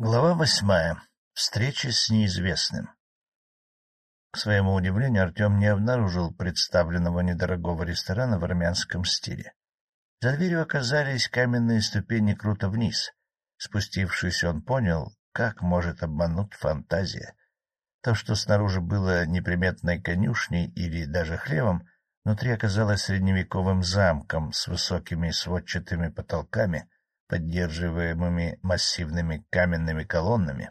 Глава восьмая. Встреча с неизвестным. К своему удивлению, Артем не обнаружил представленного недорогого ресторана в армянском стиле. За дверью оказались каменные ступени круто вниз. Спустившись, он понял, как может обмануть фантазия. То, что снаружи было неприметной конюшней или даже хлевом, внутри оказалось средневековым замком с высокими сводчатыми потолками — поддерживаемыми массивными каменными колоннами,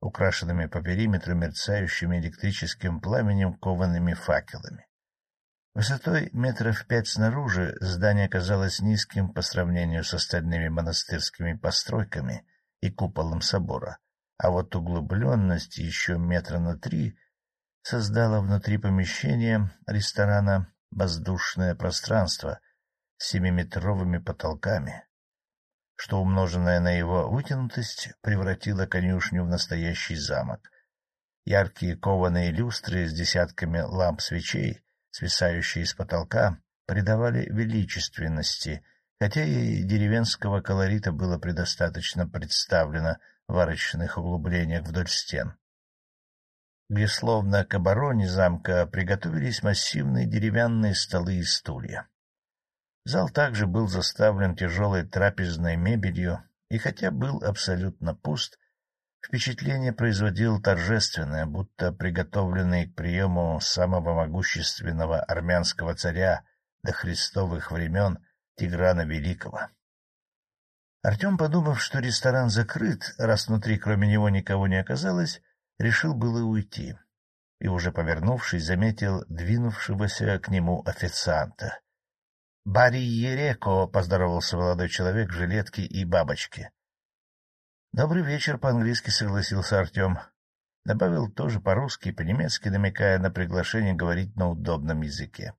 украшенными по периметру мерцающими электрическим пламенем коваными факелами. Высотой метров пять снаружи здание казалось низким по сравнению с остальными монастырскими постройками и куполом собора, а вот углубленность еще метра на три создала внутри помещения ресторана воздушное пространство с семиметровыми потолками, что, умноженное на его вытянутость, превратило конюшню в настоящий замок. Яркие кованые люстры с десятками ламп свечей, свисающие с потолка, придавали величественности, хотя и деревенского колорита было предостаточно представлено в арочных углублениях вдоль стен где словно к обороне замка приготовились массивные деревянные столы и стулья. Зал также был заставлен тяжелой трапезной мебелью, и хотя был абсолютно пуст, впечатление производил торжественное, будто приготовленный к приему самого могущественного армянского царя до христовых времен Тиграна Великого. Артем, подумав, что ресторан закрыт, раз внутри кроме него никого не оказалось, решил было уйти и, уже повернувшись, заметил двинувшегося к нему официанта. — Бари Ереко, — поздоровался молодой человек в жилетке и бабочке. — Добрый вечер, — по-английски согласился Артем. Добавил тоже по-русски и по-немецки, намекая на приглашение говорить на удобном языке.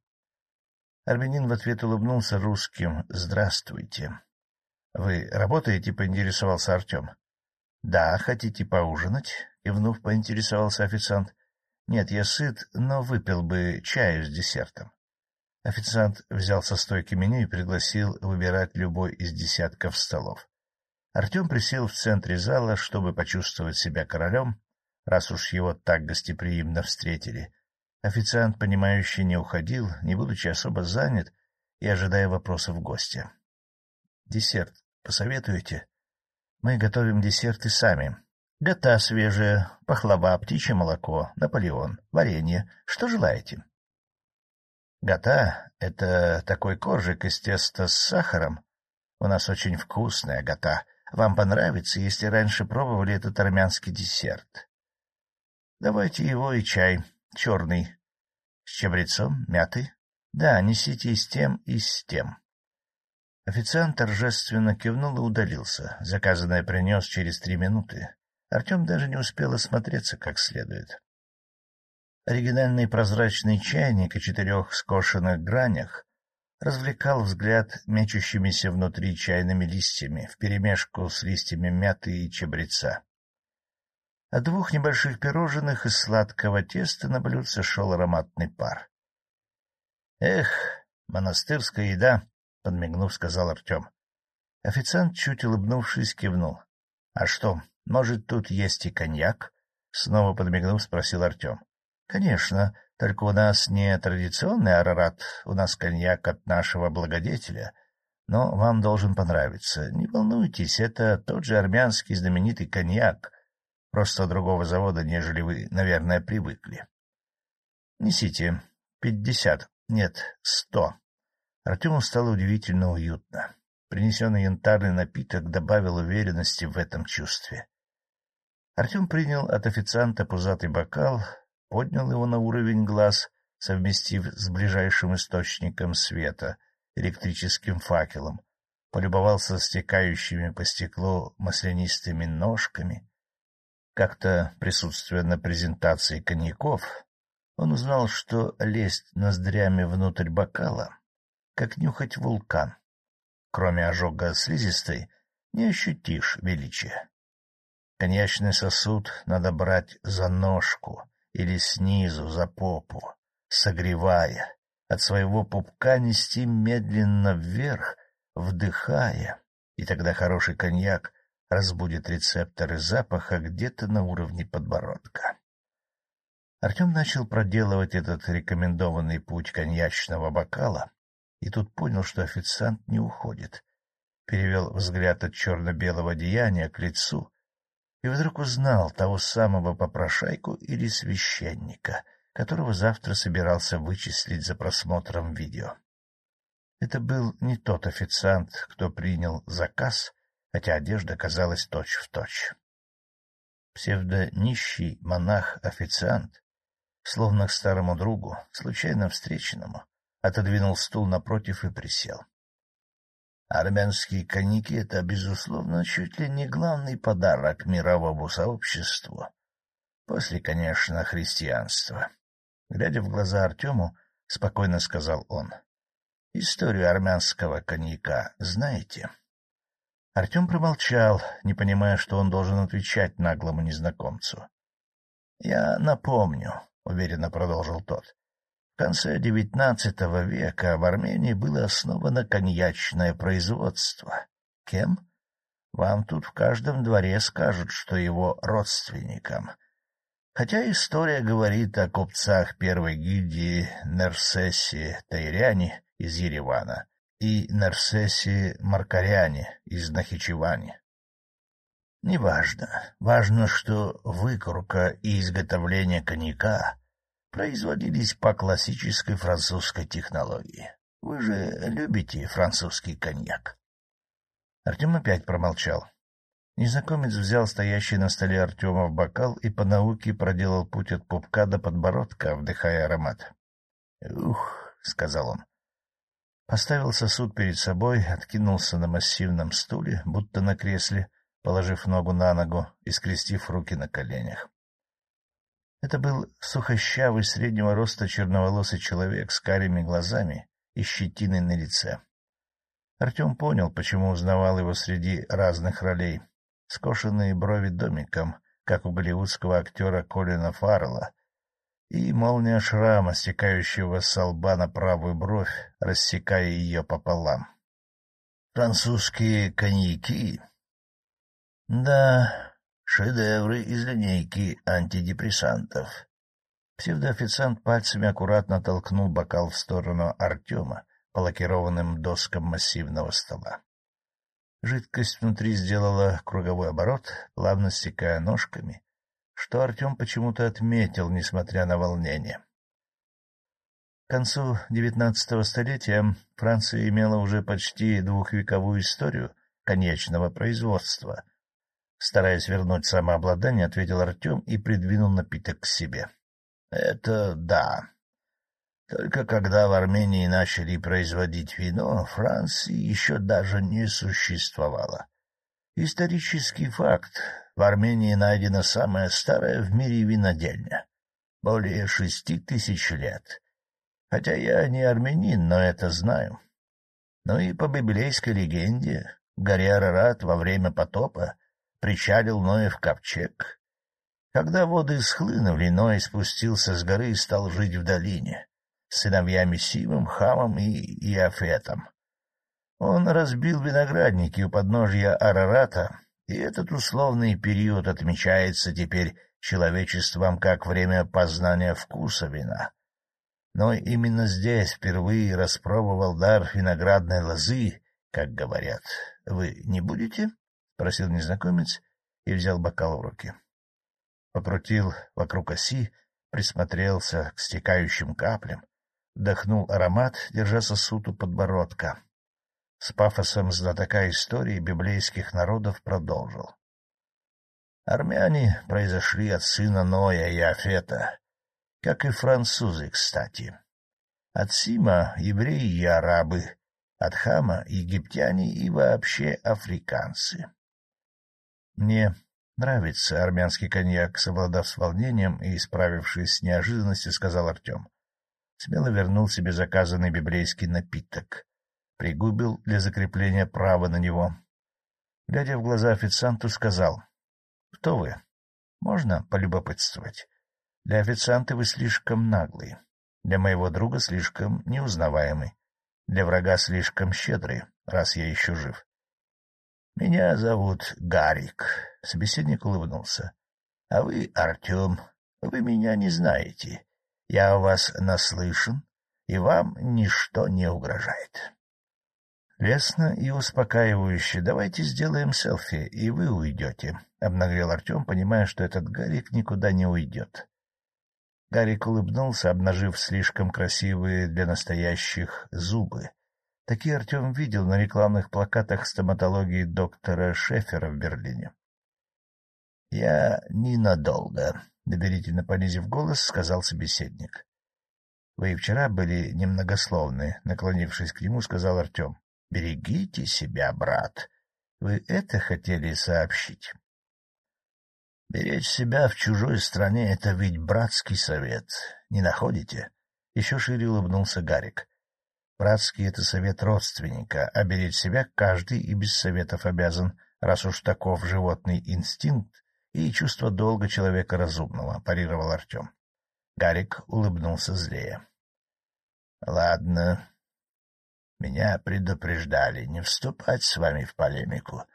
Армянин в ответ улыбнулся русским «Здравствуйте». — Вы работаете? — поинтересовался Артем. — Да, хотите поужинать? — кивнув, поинтересовался официант. — Нет, я сыт, но выпил бы чаю с десертом. Официант взял со стойки меню и пригласил выбирать любой из десятков столов. Артем присел в центре зала, чтобы почувствовать себя королем, раз уж его так гостеприимно встретили. Официант, понимающий, не уходил, не будучи особо занят и ожидая вопросов гостя. — Десерт посоветуете? — Мы готовим десерты сами. Гота свежая, пахлава, птичье молоко, наполеон, варенье. Что желаете? Гата — это такой коржик из теста с сахаром. У нас очень вкусная гата. Вам понравится, если раньше пробовали этот армянский десерт. Давайте его и чай, черный. С чабрецом, мятой. Да, несите и с тем, и с тем. Официант торжественно кивнул и удалился. Заказанное принес через три минуты. Артем даже не успел осмотреться как следует. Оригинальный прозрачный чайник о четырех скошенных гранях развлекал взгляд мечущимися внутри чайными листьями вперемешку с листьями мяты и чабреца. От двух небольших пирожных из сладкого теста на блюдце шел ароматный пар. — Эх, монастырская еда! — подмигнув, сказал Артем. Официант, чуть улыбнувшись, кивнул. — А что, может, тут есть и коньяк? — снова подмигнув, спросил Артем. Конечно, только у нас не традиционный арарат, у нас коньяк от нашего благодетеля, но вам должен понравиться. Не волнуйтесь, это тот же армянский знаменитый коньяк, просто другого завода, нежели вы, наверное, привыкли. Несите. Пятьдесят. Нет, сто. Артему стало удивительно уютно. Принесенный янтарный напиток добавил уверенности в этом чувстве. Артем принял от официанта пузатый бокал, поднял его на уровень глаз, совместив с ближайшим источником света, электрическим факелом, полюбовался стекающими по стеклу маслянистыми ножками. Как-то, присутствуя на презентации коньяков, он узнал, что лезть ноздрями внутрь бокала, как нюхать вулкан. Кроме ожога слизистой, не ощутишь величия. Коньячный сосуд надо брать за ножку, или снизу за попу, согревая, от своего пупка нести медленно вверх, вдыхая, и тогда хороший коньяк разбудит рецепторы запаха где-то на уровне подбородка. Артем начал проделывать этот рекомендованный путь коньячного бокала, и тут понял, что официант не уходит. Перевел взгляд от черно-белого деяния к лицу и вдруг узнал того самого попрошайку или священника, которого завтра собирался вычислить за просмотром видео. Это был не тот официант, кто принял заказ, хотя одежда казалась точь-в-точь. Псевдонищий монах-официант, словно к старому другу, случайно встреченному, отодвинул стул напротив и присел. Армянские коньяки — это, безусловно, чуть ли не главный подарок мировому сообществу. После, конечно, христианства. Глядя в глаза Артему, спокойно сказал он. — Историю армянского коньяка знаете? Артем промолчал, не понимая, что он должен отвечать наглому незнакомцу. — Я напомню, — уверенно продолжил тот. Конце XIX века в Армении было основано коньячное производство. Кем? Вам тут в каждом дворе скажут, что его родственникам. Хотя история говорит о купцах первой гильдии Нерсеси Тайряне из Еревана и Нерсеси Маркаряне из Нахичевани. Неважно. Важно, что выкрутка и изготовление коньяка производились по классической французской технологии. Вы же любите французский коньяк. Артем опять промолчал. Незнакомец взял стоящий на столе Артема в бокал и по науке проделал путь от пупка до подбородка, вдыхая аромат. — Ух, — сказал он. Поставил сосуд перед собой, откинулся на массивном стуле, будто на кресле, положив ногу на ногу и скрестив руки на коленях. Это был сухощавый, среднего роста черноволосый человек с карими глазами и щетиной на лице. Артем понял, почему узнавал его среди разных ролей. Скошенные брови домиком, как у голливудского актера Колина Фаррелла, и молния шрама, стекающего с лба на правую бровь, рассекая ее пополам. Французские коньяки. Да, Шедевры из линейки антидепрессантов. Псевдоофициант пальцами аккуратно толкнул бокал в сторону Артема по лакированным доскам массивного стола. Жидкость внутри сделала круговой оборот, плавно стекая ножками, что Артем почему-то отметил, несмотря на волнение. К концу девятнадцатого столетия Франция имела уже почти двухвековую историю конечного производства — Стараясь вернуть самообладание, ответил Артем и придвинул напиток к себе. — Это да. Только когда в Армении начали производить вино, Франции еще даже не существовало. Исторический факт. В Армении найдена самая старая в мире винодельня. Более шести тысяч лет. Хотя я не армянин, но это знаю. Ну и по библейской легенде, в горе Арарат во время потопа причалил Ноев ковчег. Когда воды схлынули, Ной спустился с горы и стал жить в долине с сыновьями Симом, Хамом и Иофетом. Он разбил виноградники у подножья Арарата, и этот условный период отмечается теперь человечеством как время познания вкуса вина. Но именно здесь впервые распробовал дар виноградной лозы, как говорят. Вы не будете? Спросил незнакомец и взял бокал в руки. Покрутил вокруг оси, присмотрелся к стекающим каплям, вдохнул аромат, держа сосуд у подбородка. С пафосом знатока истории библейских народов продолжил. Армяне произошли от сына Ноя и Афета, как и французы, кстати. От Сима — евреи и арабы, от Хама — египтяне и вообще африканцы. Мне нравится армянский коньяк, совладав с волнением и исправившись с неожиданностью, сказал Артем. Смело вернул себе заказанный библейский напиток. Пригубил для закрепления права на него. Глядя в глаза официанту, сказал. — Кто вы? Можно полюбопытствовать? Для официанта вы слишком наглый. Для моего друга слишком неузнаваемый. Для врага слишком щедрый, раз я еще жив. Меня зовут Гарик. Собеседник улыбнулся. — А вы Артем. Вы меня не знаете. Я о вас наслышан, и вам ничто не угрожает. Лестно и успокаивающе. Давайте сделаем селфи, и вы уйдете, — обнагрел Артем, понимая, что этот Гарик никуда не уйдет. Гарик улыбнулся, обнажив слишком красивые для настоящих зубы. Такие Артем видел на рекламных плакатах стоматологии доктора Шефера в Берлине. — Я ненадолго, — доверительно понизив голос, сказал собеседник. — Вы вчера были немногословны, — наклонившись к нему, сказал Артем. — Берегите себя, брат. Вы это хотели сообщить? — Беречь себя в чужой стране — это ведь братский совет, не находите? Еще шире улыбнулся Гарик. Братский — это совет родственника, а беречь себя каждый и без советов обязан, раз уж таков животный инстинкт и чувство долга человека разумного, — парировал Артем. Гарик улыбнулся злее. — Ладно, меня предупреждали не вступать с вами в полемику.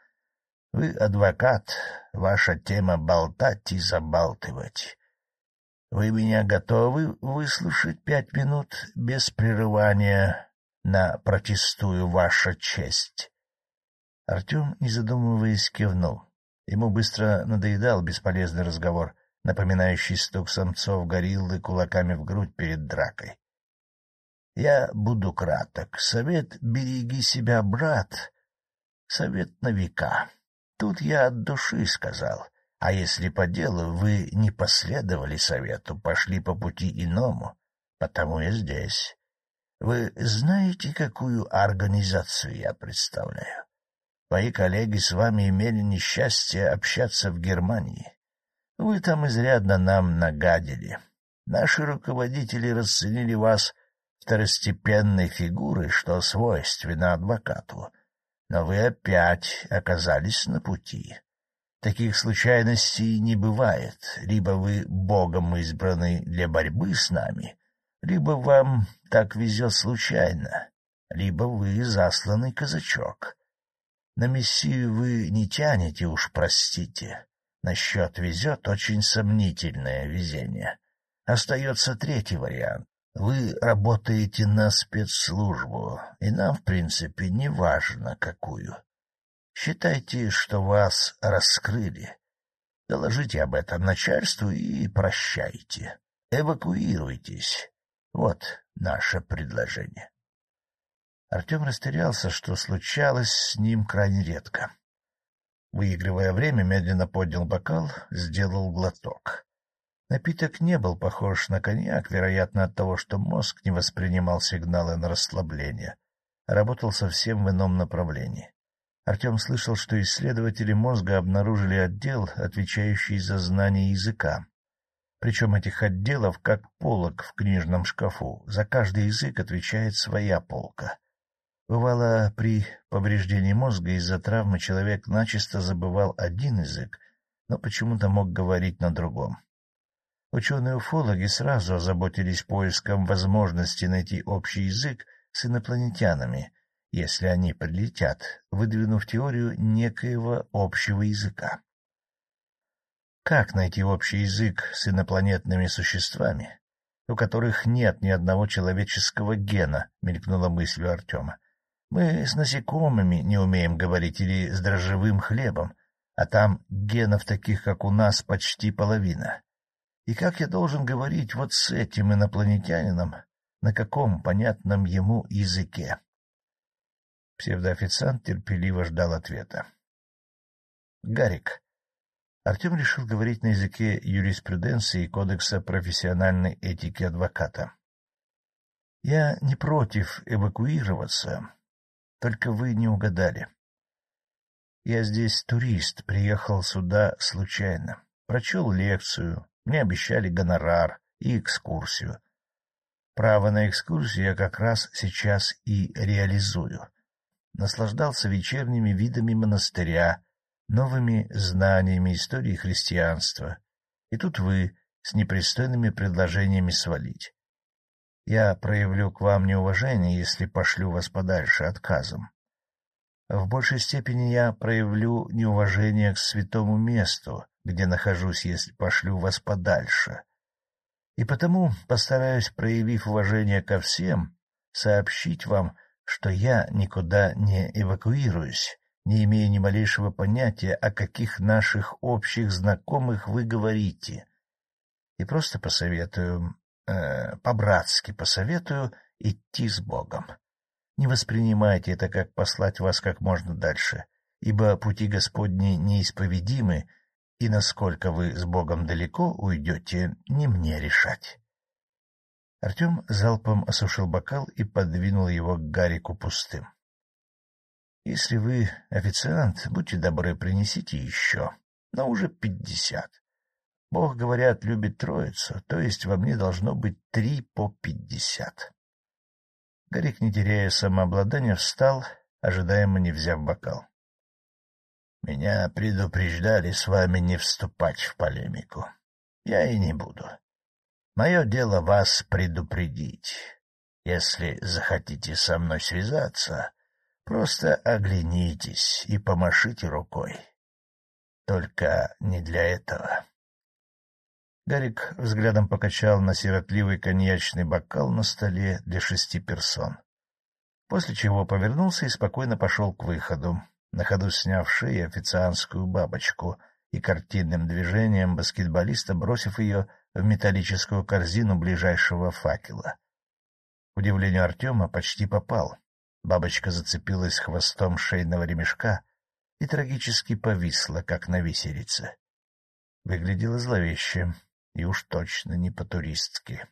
Вы адвокат, ваша тема — болтать и забалтывать. Вы меня готовы выслушать пять минут без прерывания на «протестую, ваша честь»?» Артем, не задумываясь, кивнул. Ему быстро надоедал бесполезный разговор, напоминающий стук самцов гориллы кулаками в грудь перед дракой. Я буду краток. Совет «береги себя, брат» — совет на века. Тут я от души сказал. А если по делу вы не последовали совету, пошли по пути иному, потому я здесь. Вы знаете, какую организацию я представляю? Мои коллеги с вами имели несчастье общаться в Германии. Вы там изрядно нам нагадили. Наши руководители расценили вас второстепенной фигуры, что свойственно адвокату. Но вы опять оказались на пути. Таких случайностей не бывает. Либо вы богом избраны для борьбы с нами, либо вам так везет случайно, либо вы засланный казачок. На мессию вы не тянете, уж простите. Насчет везет очень сомнительное везение. Остается третий вариант. Вы работаете на спецслужбу, и нам, в принципе, не важно, какую. Считайте, что вас раскрыли. Доложите об этом начальству и прощайте. Эвакуируйтесь. Вот наше предложение. Артем растерялся, что случалось с ним крайне редко. Выигрывая время, медленно поднял бокал, сделал глоток. Напиток не был похож на коньяк, вероятно, от того, что мозг не воспринимал сигналы на расслабление, работал совсем в ином направлении. Артем слышал, что исследователи мозга обнаружили отдел, отвечающий за знание языка. Причем этих отделов, как полок в книжном шкафу, за каждый язык отвечает своя полка. Бывало, при повреждении мозга из-за травмы человек начисто забывал один язык, но почему-то мог говорить на другом. Ученые-уфологи сразу озаботились поиском возможности найти общий язык с инопланетянами, если они прилетят, выдвинув теорию некоего общего языка. Как найти общий язык с инопланетными существами, у которых нет ни одного человеческого гена, мелькнула мысль у Артема. Мы с насекомыми не умеем говорить или с дрожжевым хлебом, а там генов таких, как у нас, почти половина. И как я должен говорить вот с этим инопланетянином, на каком понятном ему языке? Псевдоофициант терпеливо ждал ответа. Гарик. Артем решил говорить на языке юриспруденции и кодекса профессиональной этики адвоката. Я не против эвакуироваться, только вы не угадали. Я здесь турист, приехал сюда случайно, прочел лекцию, мне обещали гонорар и экскурсию. Право на экскурсию я как раз сейчас и реализую. Наслаждался вечерними видами монастыря, новыми знаниями истории христианства. И тут вы с непристойными предложениями свалить. Я проявлю к вам неуважение, если пошлю вас подальше отказом. в большей степени я проявлю неуважение к святому месту, где нахожусь, если пошлю вас подальше. И потому постараюсь, проявив уважение ко всем, сообщить вам, что я никуда не эвакуируюсь, не имея ни малейшего понятия, о каких наших общих знакомых вы говорите. И просто посоветую, э, по-братски посоветую идти с Богом. Не воспринимайте это как послать вас как можно дальше, ибо пути Господни неисповедимы, и насколько вы с Богом далеко уйдете, не мне решать. Артем залпом осушил бокал и подвинул его к Гарику пустым. — Если вы официант, будьте добры, принесите еще, но уже пятьдесят. Бог, говорят, любит троицу, то есть во мне должно быть три по пятьдесят. Гарик, не теряя самообладания, встал, ожидаемо не взяв бокал. — Меня предупреждали с вами не вступать в полемику. Я и не буду. Мое дело вас предупредить. Если захотите со мной связаться, просто оглянитесь и помашите рукой. Только не для этого. Гарик взглядом покачал на сиротливый коньячный бокал на столе для шести персон, после чего повернулся и спокойно пошел к выходу, на ходу сняв шею официантскую бабочку и картинным движением баскетболиста бросив ее в металлическую корзину ближайшего факела. К удивлению Артема почти попал. Бабочка зацепилась хвостом шейного ремешка и трагически повисла, как на виселице. Выглядело зловеще и уж точно не по-туристски.